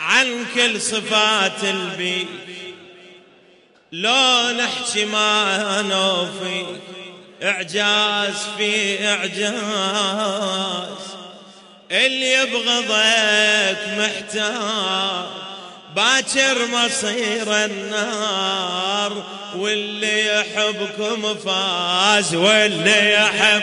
عن كل صفات البي. لو نحكي ما نوفي. إعجاز في إعجاز. اللي يبغضك محتار باكر مصير النار واللي يحبكم فاز واللي يحب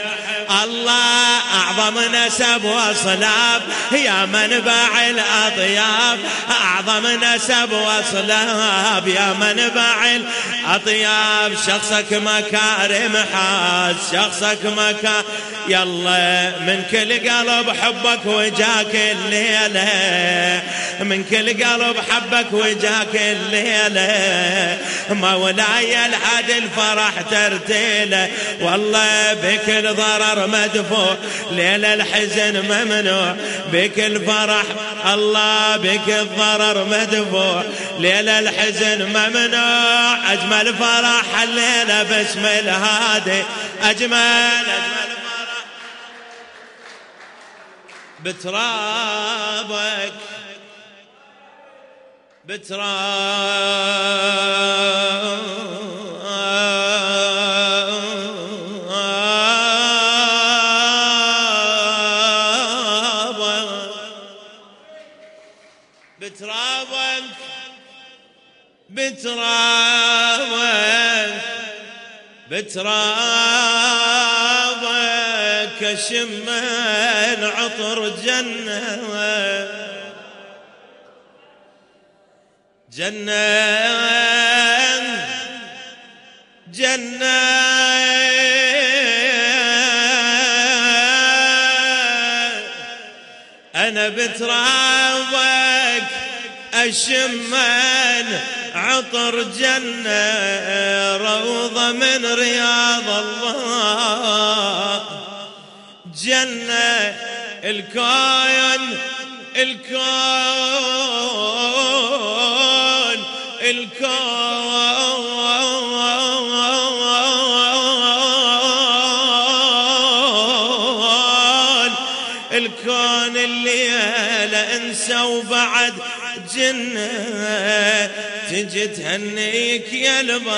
الله أعظم نسب وصلاب. يا منبع الأطياب أعظم نسب وصلاب. يا منبع الأطياب شخصك مكارم حاز شخصك مكارم. يلا من كل قلب حبك وجاك الليلة. من كل قلب حبك وجاك الليلة. مولاي العاد الفرح ترتيله. والله بكل ضرر مدفوع ليلة الحزن ممنوع. بكل فرح الله بك الضرر مدفوع ليلة الحزن ممنوع. أجمل فرح الليلة باسم الهادي. أجمل أجمل بترابك بتراب بترابك بترابك بترابك شمن عطر جنة جنة جنة أنا بترابك أشمن عطر جنة روضة من رياض الله. جنة الكون الكون الكون الكون اللي لا انسى وبعد جنة تجي تهنيك يا الباقر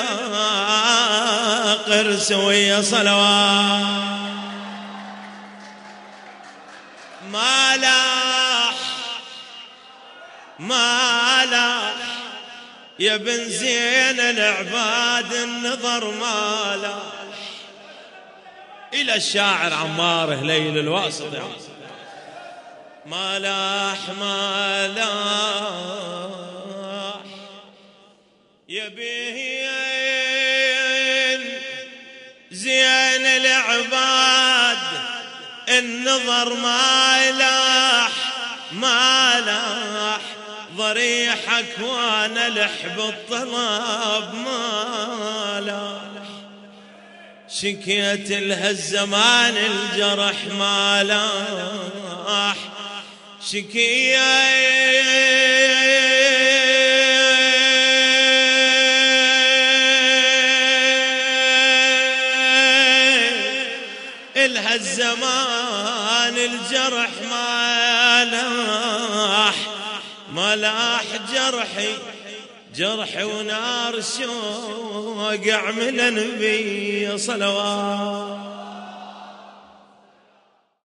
سوية صلوات. ما لاح ما يا بن زين العباد النظر ما لاح إلى الشاعر عمار هليل الواسط يعني ما لاح. يا بين زين العباد النظر ما لاح ما لاح. ضريحك وأنا لحب الطلب ما لاح شكيت لها الزمان الجرح ما لاح شكيت إلها الزمان الجرح ما ما لاح جرحي جرحي ونار شوق من النبي صلوات.